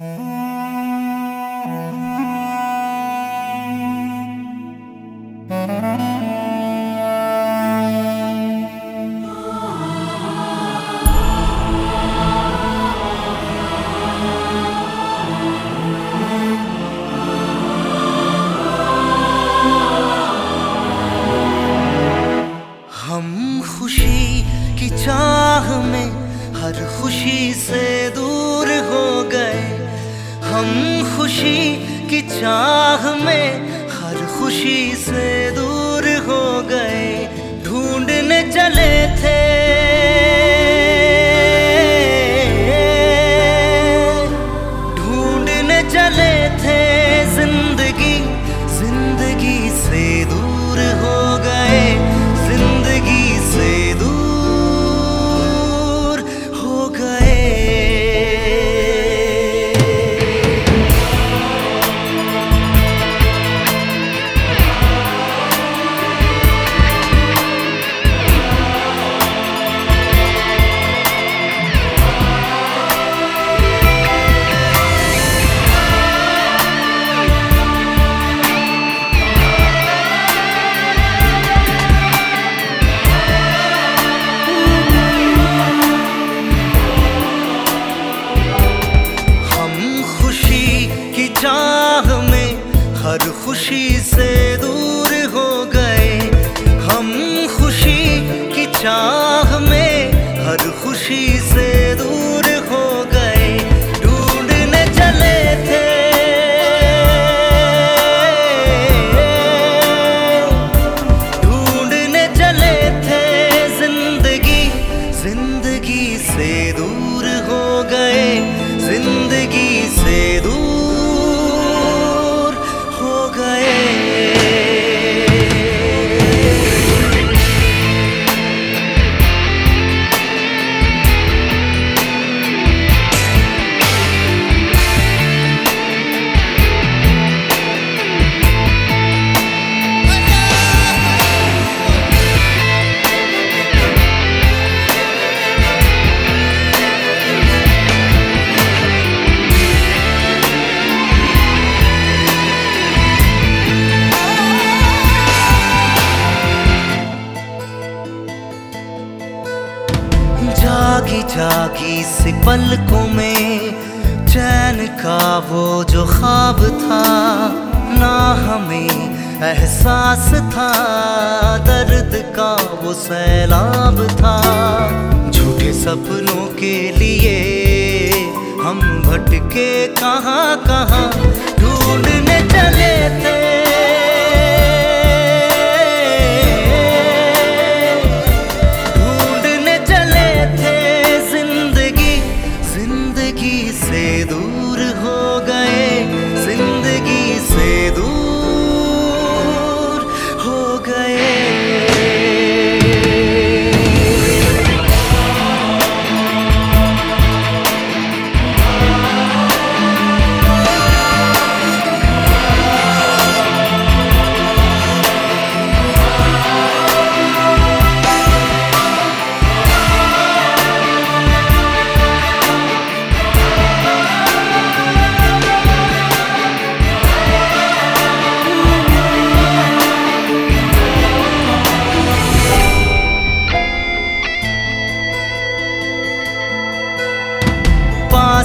हम हम खुशी की चाह में हर खुशी से दूर हो गए ढूँढने चले थे खुशी से जागी सी पलकों में चैन का वो जो ख्वाब था, ना हमें एहसास था। दर्द का वो सैलाब था। झूठे सपनों के लिए हम भटके कहाँ कहाँ ढूँढने चले थे।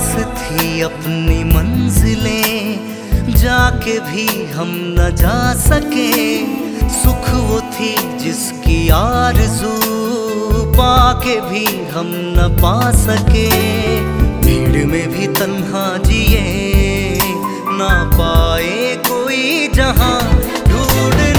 पास थी अपनी मंजिलें, जाके भी हम न जा सके। सुख वो थी जिसकी आरज़ू, पाके भी हम न पा सके। भीड़ में भी तन्हा जिए, ना पाए कोई जहाँ ढूँढने